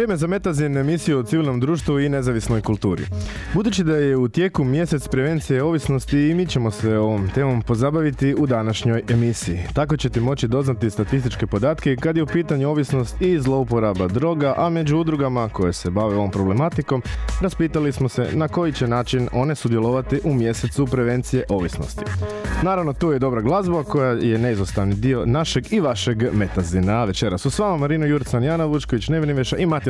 Vrijeme za Metazin emisiju o civilnom društvu i nezavisnoj kulturi. Budući da je u tijeku mjesec prevencije ovisnosti i mi ćemo se ovom temom pozabaviti u današnjoj emisiji. Tako ćete moći doznati statističke podatke kad je u pitanju ovisnost i zlouporaba droga, a među udrugama koje se bave ovom problematikom raspitali smo se na koji će način one sudjelovati u mjesecu prevencije ovisnosti. Naravno, tu je dobra glazba koja je neizostavni dio našeg i vašeg Metazina. Večera su s vama Marino Jurcan, Jana Vučković, Nevin Veša i Matija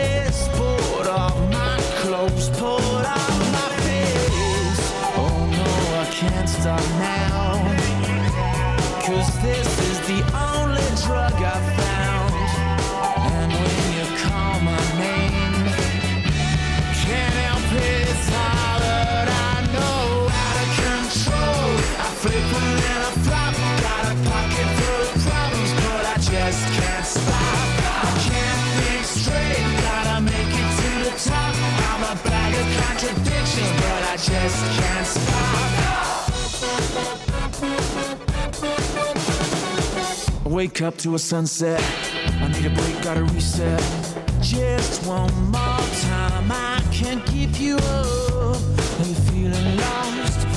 contradictions, but I just can't stop. I wake up to a sunset. I need a break, gotta reset. Just one more time, I can't keep you up. Are you feeling lost?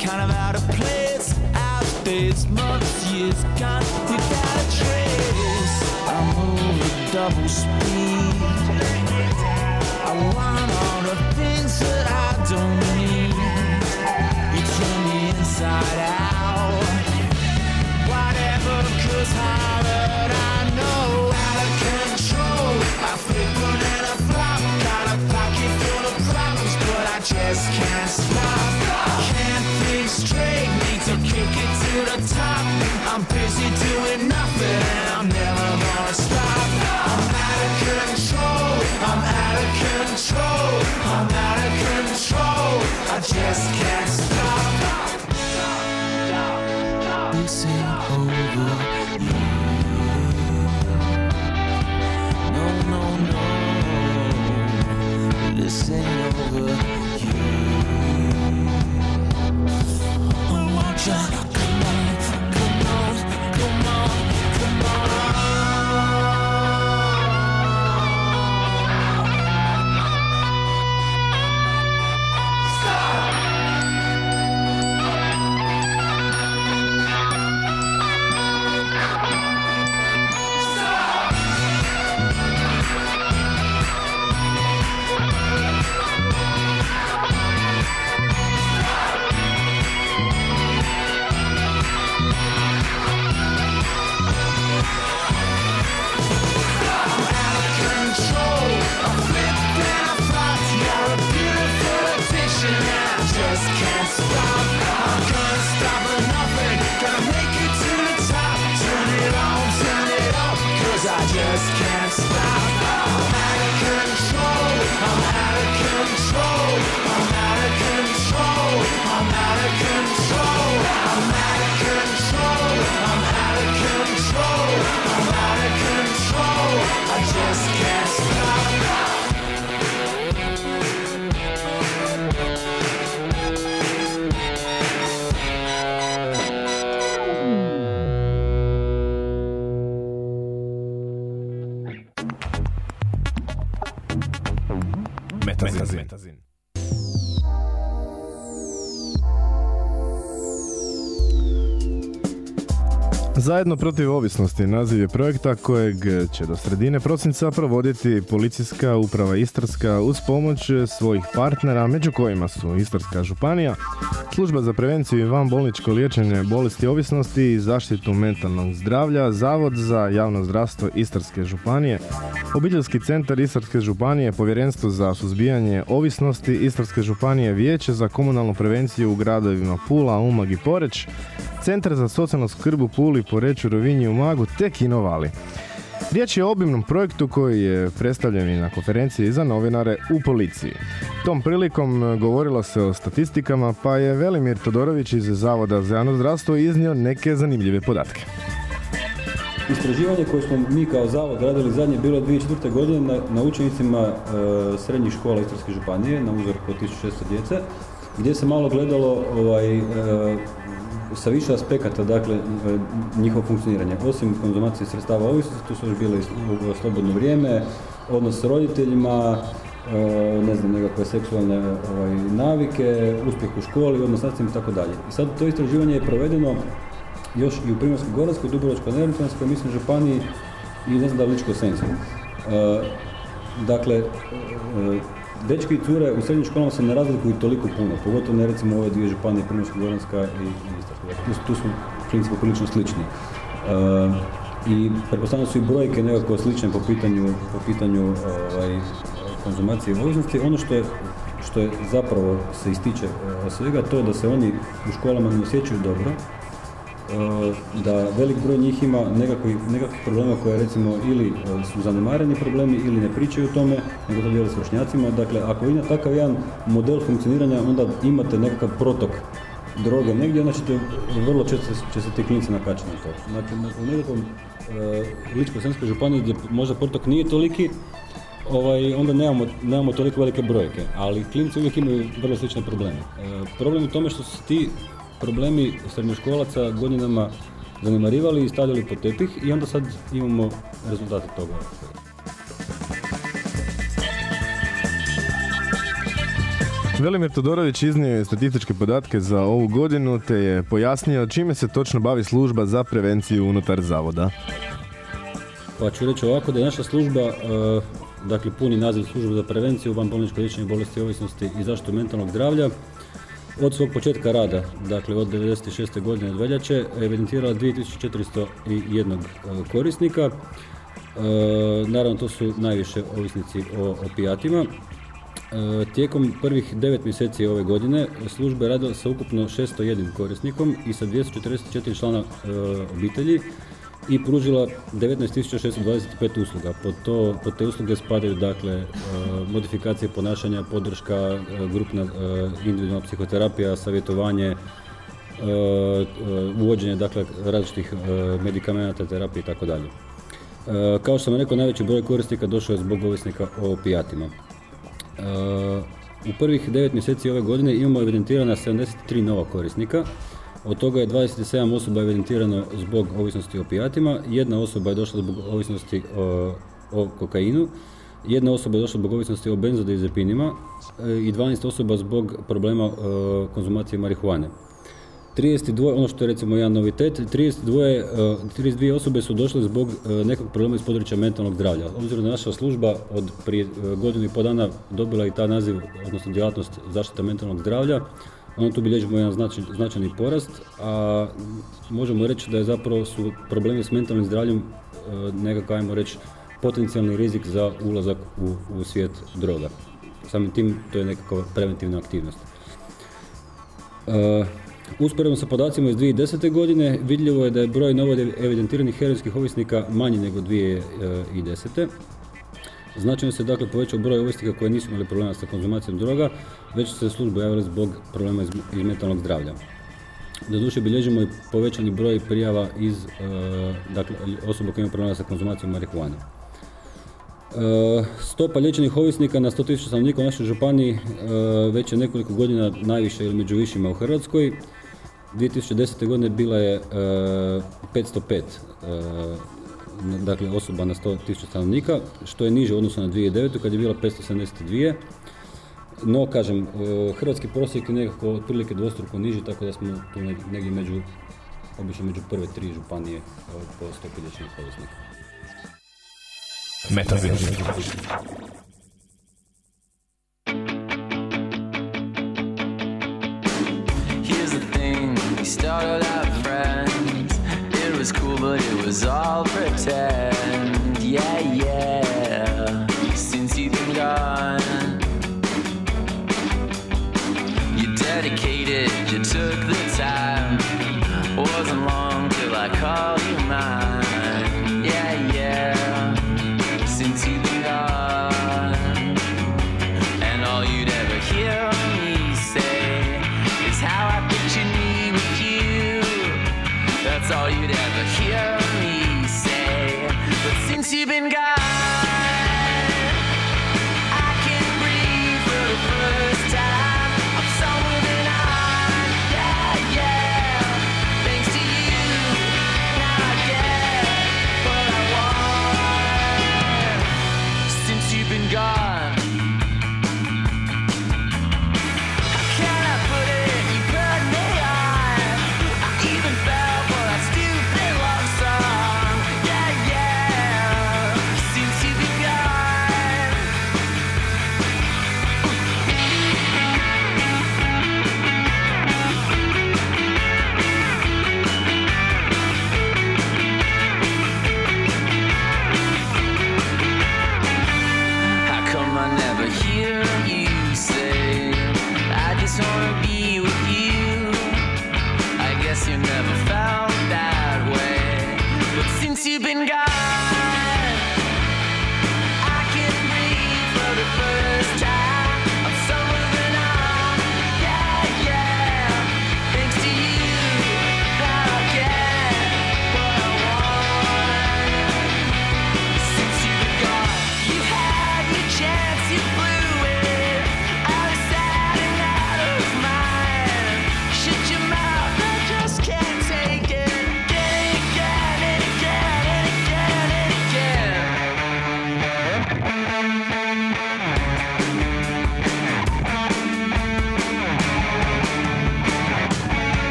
Kind of out of place. Out Outdates, months, years gone without a trace. I move at double speed. I want all the things that inside out whatever, cause how I know out of control. I flip on and I flop, got a pocket full of problems, but I just can't stop. Can't think straight, need to kick it to the top. I'm busy doing nothing and I'm never gonna stop. I'm out of control, I'm out of control, I'm out of control. I just can't stop. Lord. Zajedno protiv ovisnosti naziv je projekta kojeg će do sredine prosinca provoditi policijska uprava Istarska uz pomoć svojih partnera, među kojima su Istarska županija, služba za prevenciju i van bolničko liječenje bolesti ovisnosti i zaštitu mentalnog zdravlja, Zavod za javno zdravstvo Istarske županije, Obiteljski centar Istarske županije, Povjerenstvo za suzbijanje ovisnosti Istarske županije, Vijeće za komunalnu prevenciju u gradovima Pula, Umag i Poreć, Centar za socijalnu skrb u Puli, Poreću, Rovinji i Umagu te Kinovali. Riječ je o obimnom projektu koji je predstavljen na konferenciji za novinare u policiji. Tom prilikom govorilo se o statistikama, pa je Velimir Todorović iz Zavoda za javno zdravstvo iznio neke zanimljive podatke. Istraživanje koje smo mi kao zavod radili zadnje bilo 2004. godine na, na učenicima e, srednjih škola Istarske županije na uzorku od 1600 djece, gdje se malo gledalo ovaj, e, sa više aspekata, dakle, e, njihovo funkcioniranje. Osim konzumacije sredstava ovisnosti, tu su još bile i slobodno vrijeme, odnos s roditeljima, e, ne znam, nekakve seksualne ovaj, navike, uspjeh u školi, odnos s i tako dalje. I sad to istraživanje je provedeno još i u Primorsko-Goranskoj, Dubrovačko-Neretvanskoj, mislim, Županiji i ne znam da Ličko-Senjskoj. E, dakle, dečki i cure u srednjim školama se ne razlikuju toliko puno, pogotovo ne recimo ove dvije županije, Primorsko-goranska i Istarska. Tu, tu su principu prilično slični. Uh, I pretpostavljam su i brojke nekako slične po pitanju, po pitanju ovaj, konzumacije ovisnosti. Ono što je, što je zapravo se ističe uh, svega to da se oni u školama ne osjećaju dobro, da velik broj njih ima nekakvih, nekakvih problema koje recimo ili e, su zanemareni problemi ili ne pričaju o tome, nego to dijeli s vršnjacima. Dakle, ako ima takav jedan model funkcioniranja, onda imate nekakav protok droge negdje, onda ćete, vrlo često će se ti klinci nakačiti na to. Znači, u nekakvom e, Ličko-Senskoj županiji gdje možda protok nije toliki, ovaj, onda nemamo, nemamo toliko velike brojke, ali klinci uvijek imaju vrlo slične probleme. E, problem u tome što su ti problemi srednjoškolaca godinama zanemarivali i stavljali pod tepih i onda sad imamo rezultate toga. Velimir Todorović iznio je statističke podatke za ovu godinu te je pojasnio čime se točno bavi služba za prevenciju unutar zavoda. Pa ću reći ovako da je naša služba, e, dakle puni naziv služba za prevenciju van bolničko liječenje bolesti ovisnosti i zaštitu mentalnog zdravlja, od svog početka rada, dakle od 1996. godine od veljače, evidentirala 2401 e, korisnika. E, naravno, to su najviše ovisnici o opijatima. E, tijekom prvih 9 mjeseci ove godine služba je radila sa ukupno 601 korisnikom i sa 244 člana obitelji i pružila 19.625 usluga. Pod, to, pod te usluge spadaju dakle e, modifikacije ponašanja, podrška, e, grupna e, individualna psihoterapija, savjetovanje, uvođenje dakle različitih medikamenata, terapije i tako dalje. Kao što sam rekao, najveći broj korisnika došao je zbog ovisnika o opijatima. U prvih 9 mjeseci ove godine imamo evidentirana 73 nova korisnika, od toga je 27 osoba evidentirano zbog ovisnosti o opijatima, jedna osoba je došla zbog ovisnosti o, o kokainu, jedna osoba je došla zbog ovisnosti o benzodiazepinima e, i 12 osoba zbog problema e, konzumacije marihuane. 32, ono što je recimo jedan novitet, 32, 32 e, osobe su došle zbog nekog problema iz područja mentalnog zdravlja. Obzirom da naša služba od prije godinu i pol dana dobila i ta naziv, odnosno djelatnost zaštita mentalnog zdravlja, onda tu bilježimo jedan značajni porast, a možemo reći da je zapravo su problemi s mentalnim zdravljem e, nekako, ajmo reći, potencijalni rizik za ulazak u, u svijet droga. Samim tim to je nekako preventivna aktivnost. Uh, Usporedno sa podacima iz 2010. godine vidljivo je da je broj novo evidentiranih heroinskih ovisnika manji nego 2010. Značajno se dakle povećao broj ovisnika koji nisu imali problema sa konzumacijom droga, već su se službe javile zbog problema iz, mentalnog zdravlja. Doduše bilježimo i povećani broj prijava iz e, dakle, osoba koje imaju problema sa konzumacijom marihuane. E, stopa liječenih ovisnika na 100.000 stanovnika u našoj županiji e, već je nekoliko godina najviše ili među višima u Hrvatskoj. 2010. godine bila je 505 dakle osoba na 100.000 stanovnika, što je niže u odnosu na 2009. kad je bila 572. No, kažem, e, hrvatski prosjek je nekako otprilike dvostruko niži, tako da smo tu negdje među obično među prve tri županije e, po stopi liječenih ovisnika. Was all pretend.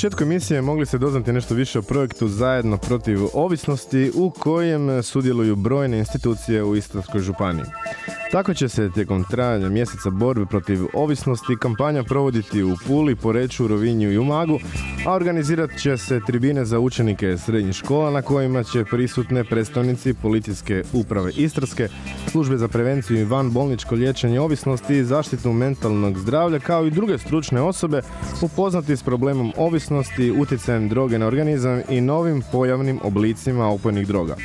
Početku emisije mogli ste doznati nešto više o projektu Zajedno protiv ovisnosti u kojem sudjeluju brojne institucije u Istarskoj županiji. Tako će se tijekom trajanja mjeseca borbe protiv ovisnosti kampanja provoditi u Puli, Poreču, Rovinju i Umagu, a organizirat će se tribine za učenike srednjih škola na kojima će prisutne predstavnici policijske uprave Istarske, službe za prevenciju i van bolničko liječenje ovisnosti i zaštitu mentalnog zdravlja kao i druge stručne osobe upoznati s problemom ovisnosti, utjecajem droge na organizam i novim pojavnim oblicima opojnih droga.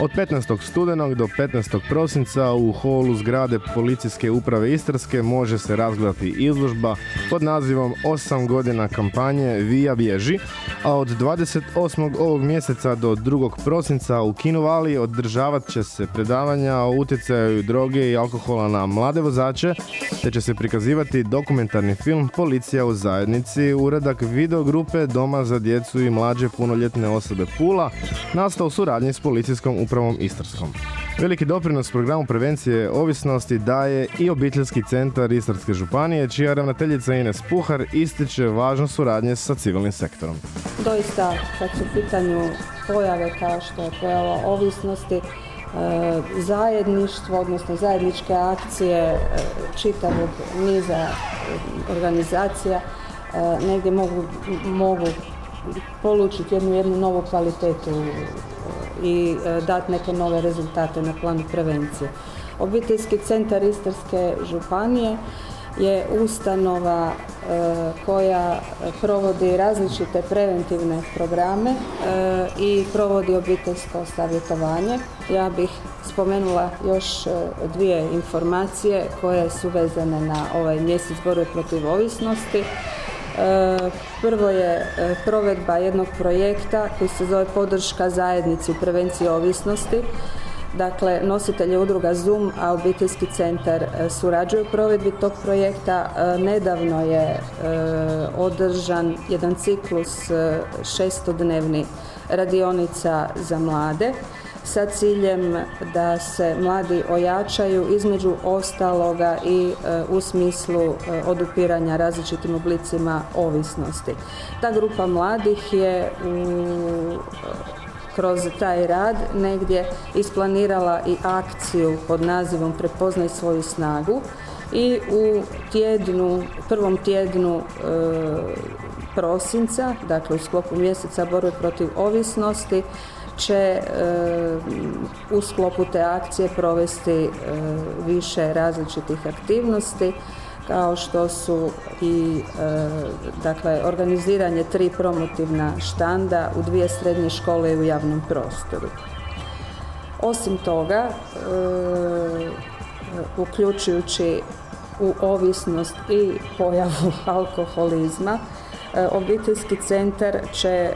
Od 15. studenog do 15. prosinca u holu zgrade policijske uprave Istarske može se razgledati izložba pod nazivom 8 godina kampanje Vija bježi, a od 28. ovog mjeseca do 2. prosinca u Kinovali održavat će se predavanja o utjecaju droge i alkohola na mlade vozače, te će se prikazivati dokumentarni film Policija u zajednici, uradak videogrupe Doma za djecu i mlađe punoljetne osobe Pula, nastao suradnji s policijskom upravom Istarskom. Veliki doprinos programu prevencije ovisnosti daje i obiteljski centar Istarske županije, čija ravnateljica Ines Puhar ističe važnost suradnje sa civilnim sektorom. Doista, kad su pitanju pojave kao što je pojava ovisnosti, e, zajedništvo, odnosno zajedničke akcije e, čitavog niza e, organizacija negdje mogu, mogu polučiti jednu, jednu novu kvalitetu i e, dati neke nove rezultate na planu prevencije. Obiteljski centar Istarske županije je ustanova e, koja provodi različite preventivne programe e, i provodi obiteljsko savjetovanje. Ja bih spomenula još dvije informacije koje su vezane na ovaj mjesec borbe protiv ovisnosti. Prvo je provedba jednog projekta koji se zove podrška zajednici u prevenciji ovisnosti Dakle, nositelj je udruga Zoom, a obiteljski centar e, surađuje u provedbi tog projekta. E, nedavno je e, održan jedan ciklus šestodnevni radionica za mlade sa ciljem da se mladi ojačaju između ostaloga i u smislu odupiranja različitim oblicima ovisnosti. Ta grupa mladih je u kroz taj rad negdje isplanirala i akciju pod nazivom Prepoznaj svoju snagu i u tjednu, prvom tjednu e, prosinca, dakle u sklopu mjeseca borbe protiv ovisnosti, će e, u sklopu te akcije provesti e, više različitih aktivnosti kao što su i e, dakle organiziranje tri promotivna štanda u dvije srednje škole i u javnom prostoru. Osim toga, e, uključujući u ovisnost i pojavu alkoholizma, Obiteljski centar će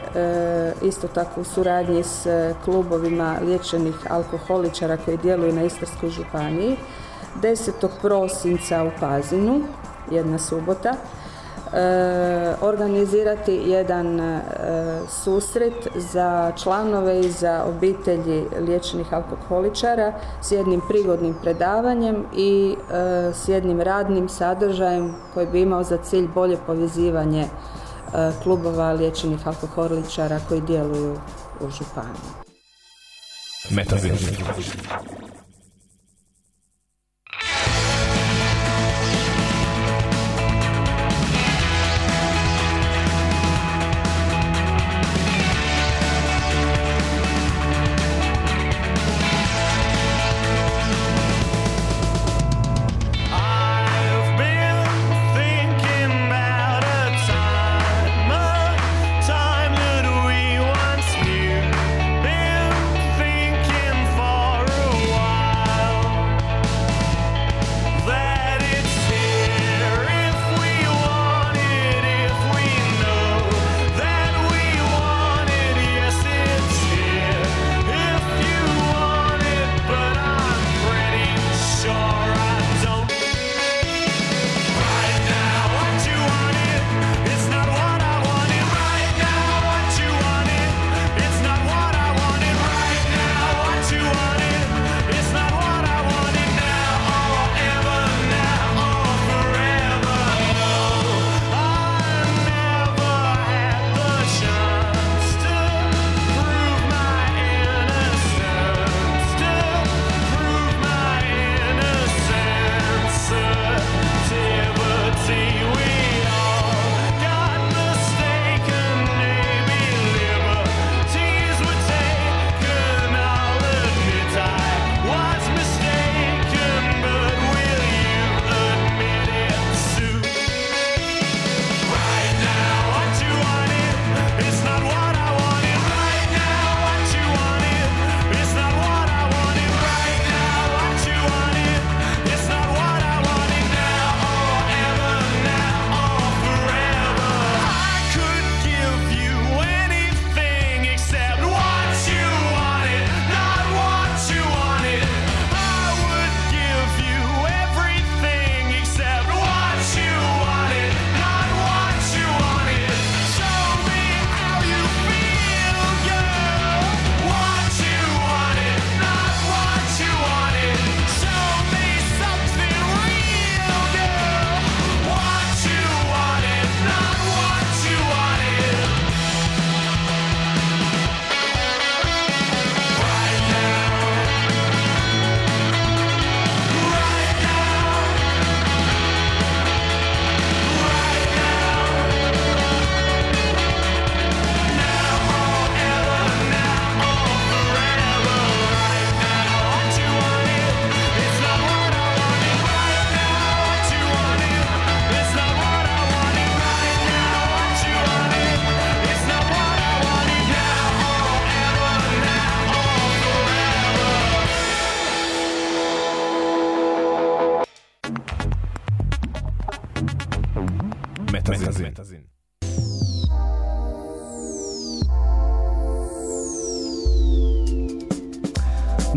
isto tako u suradnji s klubovima liječenih alkoholičara koji djeluju na Istarskoj županiji 10. prosinca u Pazinu, jedna subota, e, organizirati jedan e, susret za članove i za obitelji liječenih alkoholičara s jednim prigodnim predavanjem i e, s jednim radnim sadržajem koji bi imao za cilj bolje povezivanje klubova liječenih alkoholičara koji djeluju u županiji.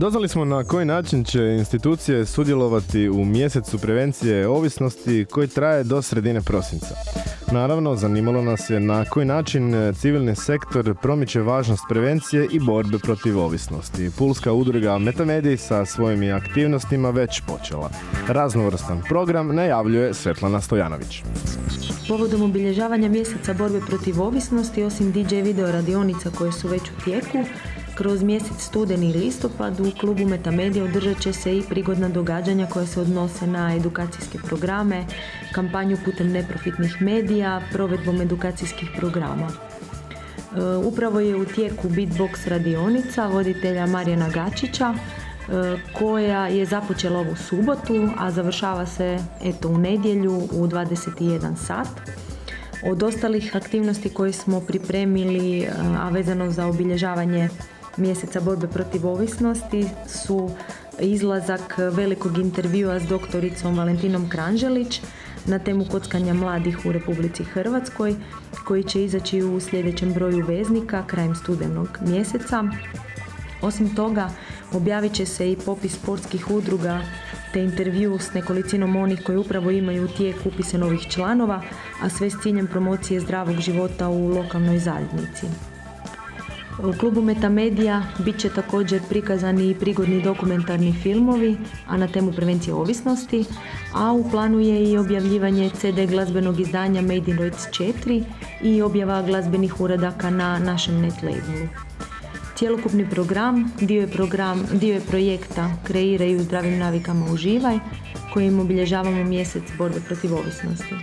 Doznali smo na koji način će institucije sudjelovati u mjesecu prevencije ovisnosti koji traje do sredine prosinca. Naravno, zanimalo nas je na koji način civilni sektor promiče važnost prevencije i borbe protiv ovisnosti. Pulska udruga Metamediji sa svojim aktivnostima već počela. Raznovrstan program najavljuje Svetlana Stojanović. Povodom obilježavanja mjeseca borbe protiv ovisnosti, osim DJ video radionica koje su već u tijeku, kroz mjesec studeni i listopad u klubu Metamedija održat će se i prigodna događanja koja se odnose na edukacijske programe, kampanju putem neprofitnih medija, provedbom edukacijskih programa. E, upravo je u tijeku Beatbox radionica voditelja Marijana Gačića e, koja je započela ovu subotu, a završava se eto u nedjelju u 21 sat. Od ostalih aktivnosti koje smo pripremili, e, a vezano za obilježavanje mjeseca borbe protiv ovisnosti su izlazak velikog intervjua s doktoricom Valentinom Kranželić na temu kockanja mladih u Republici Hrvatskoj koji će izaći u sljedećem broju veznika krajem studenog mjeseca. Osim toga, objavit će se i popis sportskih udruga te intervju s nekolicinom onih koji upravo imaju tijek upise novih članova, a sve s ciljem promocije zdravog života u lokalnoj zajednici. U klubu Metamedija bit će također prikazani i prigodni dokumentarni filmovi, a na temu prevencije ovisnosti, a u planu je i objavljivanje CD glazbenog izdanja Made in Roids 4 i objava glazbenih uradaka na našem net labelu. Cjelokupni program dio je, program, dio je projekta Kreiraj u zdravim navikama uživaj kojim obilježavamo mjesec borbe protiv ovisnosti.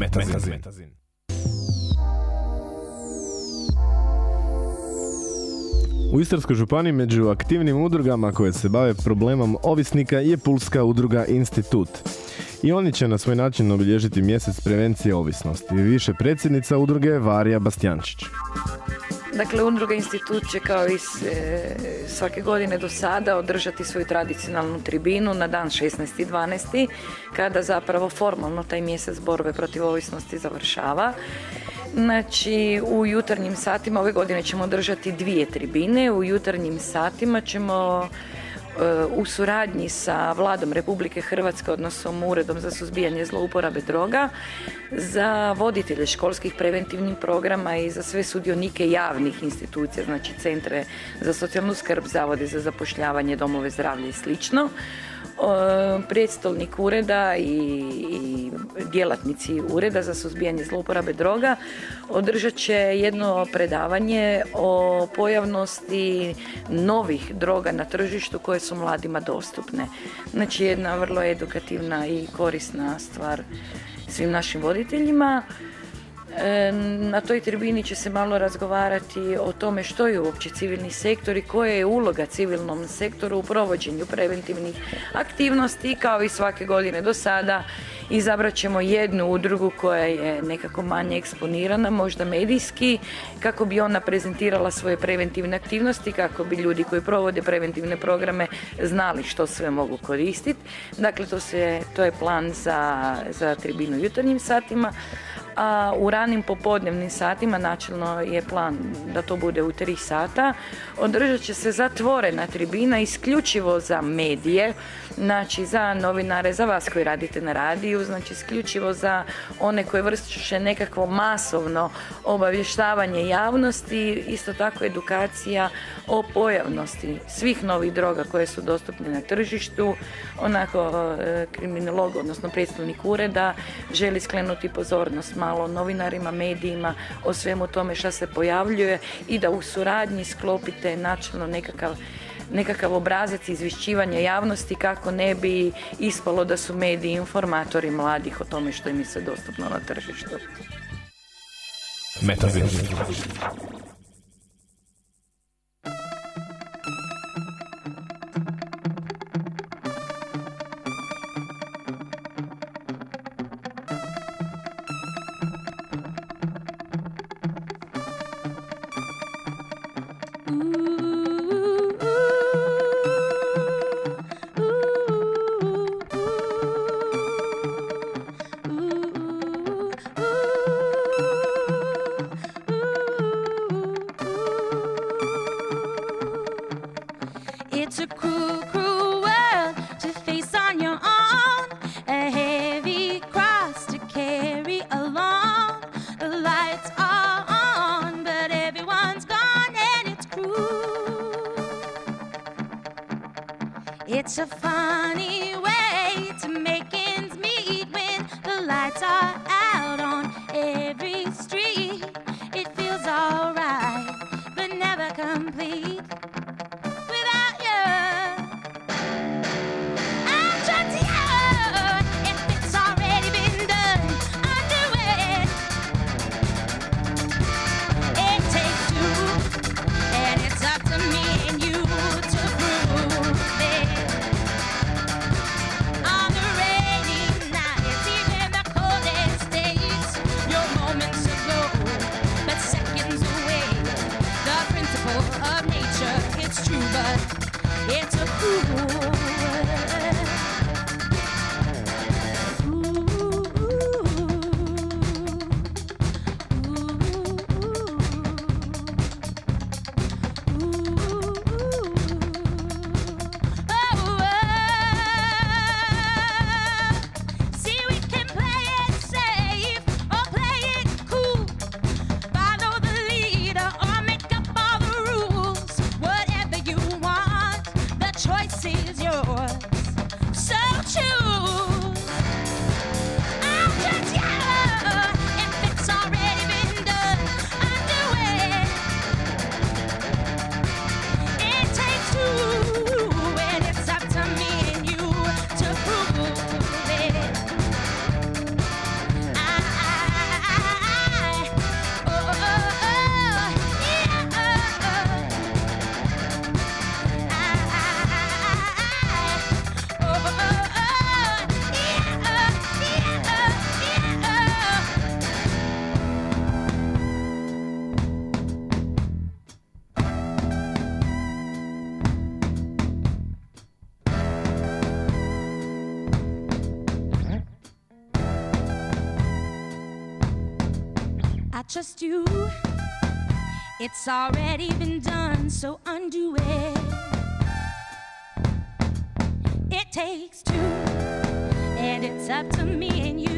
Metazin. Metazin. U Istarskoj županiji među aktivnim udrugama koje se bave problemom ovisnika je Pulska udruga Institut. I oni će na svoj način obilježiti mjesec prevencije ovisnosti. Više predsjednica udruge je Varija Bastjančić. Dakle, Udruga Institut će kao i e, svake godine do sada održati svoju tradicionalnu tribinu na dan 16.12. kada zapravo formalno taj mjesec borbe protiv ovisnosti završava. Znači, u jutarnjim satima, ove godine ćemo održati dvije tribine. U jutarnjim satima ćemo u suradnji sa Vladom Republike Hrvatske, odnosno Uredom za suzbijanje zlouporabe droga, za voditelje školskih preventivnih programa i za sve sudionike javnih institucija, znači centre za socijalnu skrb, zavode za zapošljavanje, domove zdravlja i slično. Predstavnik ureda i, i djelatnici ureda za suzbijanje zlouporabe droga održat će jedno predavanje o pojavnosti novih droga na tržištu koje su mladima dostupne. Znači jedna vrlo edukativna i korisna stvar svim našim voditeljima. Na toj tribini će se malo razgovarati o tome što je uopće civilni sektor i koja je uloga civilnom sektoru u provođenju preventivnih aktivnosti kao i svake godine do sada izabrat ćemo jednu udrugu koja je nekako manje eksponirana, možda medijski, kako bi ona prezentirala svoje preventivne aktivnosti, kako bi ljudi koji provode preventivne programe znali što sve mogu koristiti. Dakle, to, se, to je plan za, za tribinu jutarnjim satima a u ranim popodnevnim satima načelno je plan da to bude u tri sata. Održat će se zatvorena tribina isključivo za medije, znači za novinare, za vas koji radite na radiju, znači isključivo za one koji vrše nekakvo masovno obavještavanje javnosti, isto tako edukacija o pojavnosti svih novih droga koje su dostupne na tržištu. Onako e, kriminolog, odnosno predstavnik ureda želi sklenuti pozornost malo novinarima, medijima o svemu tome šta se pojavljuje i da u suradnji sklopite načelno nekakav nekakav obrazac izvješćivanja javnosti kako ne bi ispalo da su mediji informatori mladih o tome što im sve dostupno na tržištu. Metazin. It's already been done, so undo it. It takes two, and it's up to me and you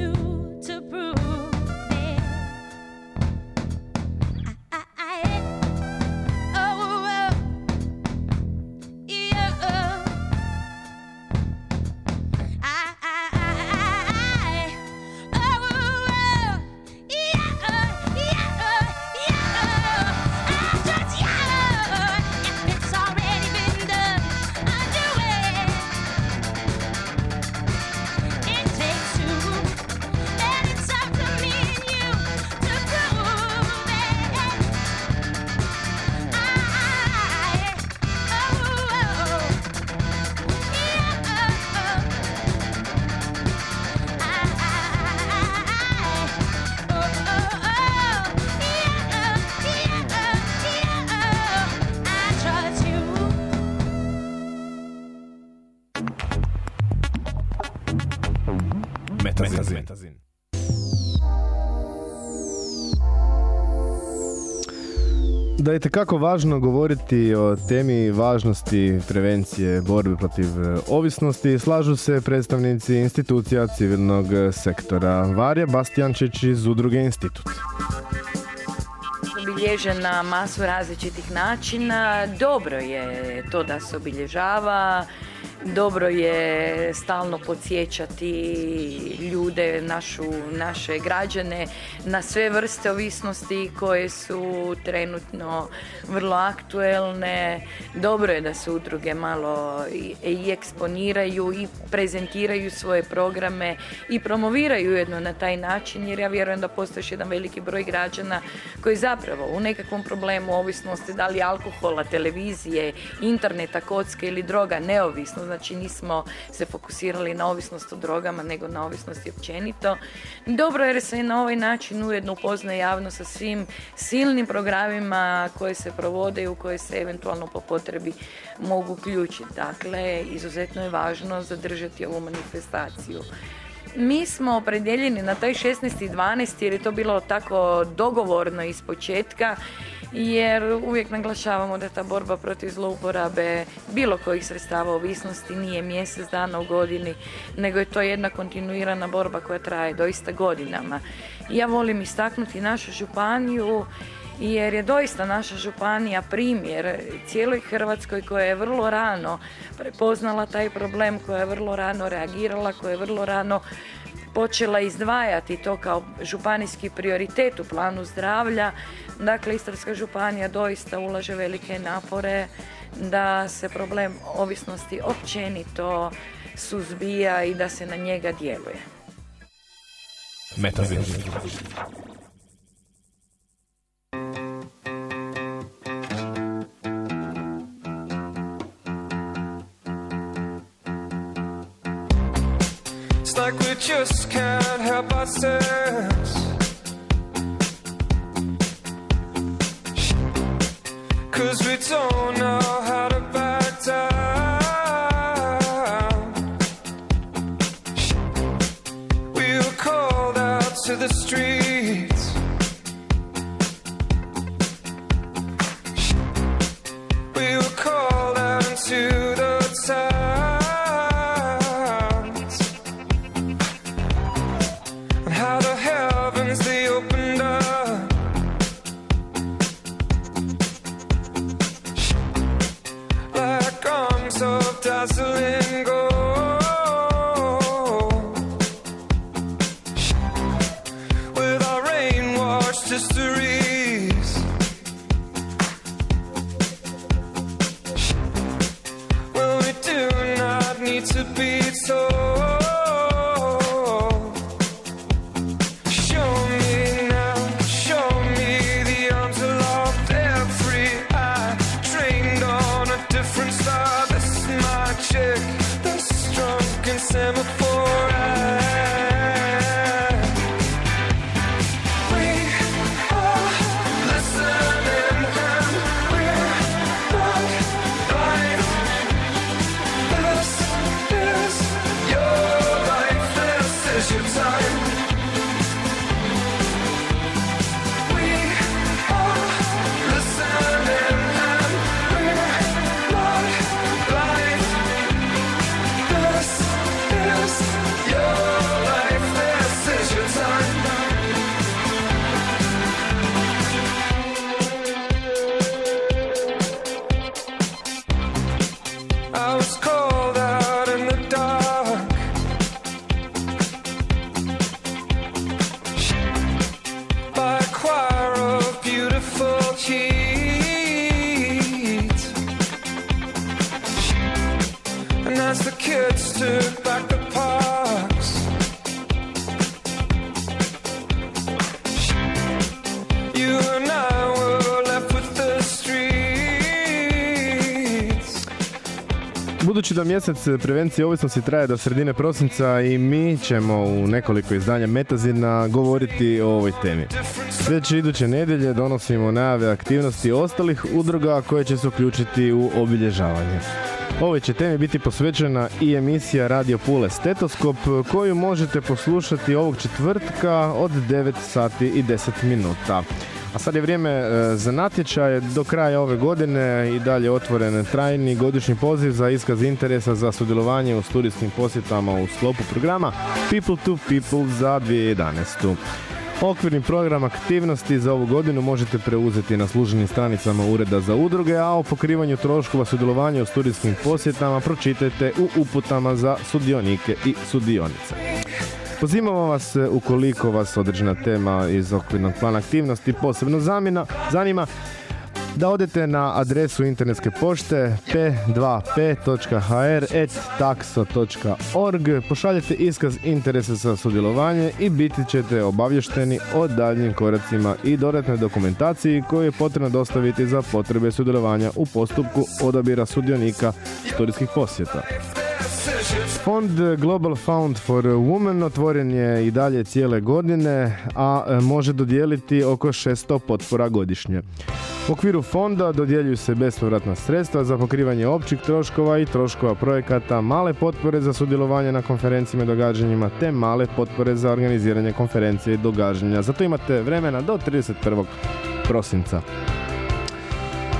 je kako važno govoriti o temi važnosti prevencije borbe protiv e, ovisnosti, slažu se predstavnici institucija civilnog sektora. Varja Bastijančić iz udruge Institut. obilježena masu različitih načina. Dobro je to da se obilježava, dobro je stalno podsjećati ljude, našu, naše građane na sve vrste ovisnosti koje su trenutno vrlo aktuelne. Dobro je da se udruge malo i, i eksponiraju i prezentiraju svoje programe i promoviraju jedno na taj način jer ja vjerujem da postoji jedan veliki broj građana koji zapravo u nekakvom problemu ovisnosti da li alkohola, televizije, interneta, kocke ili droga neovisno, znači nismo se fokusirali na ovisnost o drogama nego na ovisnosti općenito. Dobro je jer se na ovaj način ujedno upoznaje javnost sa svim silnim programima koje se provode i u koje se eventualno po potrebi mogu uključiti. Dakle, izuzetno je važno zadržati ovu manifestaciju. Mi smo opredjeljeni na taj 16.12. jer je to bilo tako dogovorno iz početka jer uvijek naglašavamo da ta borba protiv zlouporabe bilo kojih sredstava ovisnosti nije mjesec dana u godini, nego je to jedna kontinuirana borba koja traje doista godinama. Ja volim istaknuti našu županiju jer je doista naša županija primjer cijeloj Hrvatskoj koja je vrlo rano prepoznala taj problem, koja je vrlo rano reagirala, koja je vrlo rano počela izdvajati to kao županijski prioritet u planu zdravlja. Dakle, Istarska županija doista ulaže velike napore da se problem ovisnosti općenito suzbija i da se na njega djeluje. Just can't help ourselves. Cause we don't Budući da mjesec prevencije ovisnosti traje do sredine prosinca i mi ćemo u nekoliko izdanja Metazina govoriti o ovoj temi. Već iduće nedjelje donosimo najave aktivnosti ostalih udruga koje će se uključiti u obilježavanje. Ovoj će temi biti posvećena i emisija Radio Pule Stetoskop koju možete poslušati ovog četvrtka od 9 sati i 10 minuta. A sad je vrijeme e, za natječaj. Do kraja ove godine i dalje otvoren trajni godišnji poziv za iskaz interesa za sudjelovanje u studijskim posjetama u sklopu programa People to People za 2011. Okvirni program aktivnosti za ovu godinu možete preuzeti na službenim stranicama Ureda za udruge, a o pokrivanju troškova sudjelovanja u studijskim posjetama pročitajte u uputama za sudionike i sudionice. Pozivamo vas e, ukoliko vas određena tema iz okvirnog plana aktivnosti posebno zamina, zanima da odete na adresu internetske pošte p2p.hr.taxo.org, pošaljete iskaz interesa za sudjelovanje i biti ćete obavješteni o daljnjim koracima i dodatnoj dokumentaciji koju je potrebno dostaviti za potrebe sudjelovanja u postupku odabira sudionika studijskih posjeta. Fond Global Fund for Women otvoren je i dalje cijele godine, a e, može dodijeliti oko 600 potpora godišnje. U okviru fonda dodjeljuju se bespovratna sredstva za pokrivanje općih troškova i troškova projekata, male potpore za sudjelovanje na konferencijama i događanjima, te male potpore za organiziranje konferencije i događanja. Zato imate vremena do 31. prosinca.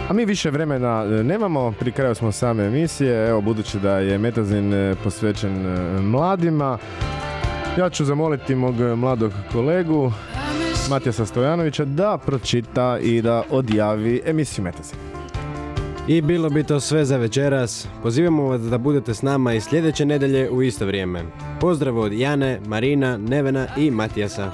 A mi više vremena e, nemamo, pri kraju smo same emisije, evo budući da je Metazin e, posvećen e, mladima, ja ću zamoliti mog mladog kolegu Matijasa Stojanovića da pročita i da odjavi emisiju Metazin. I bilo bi to sve za večeras. Pozivamo vas da budete s nama i sljedeće nedelje u isto vrijeme. Pozdrav od Jane, Marina, Nevena i Matijasa.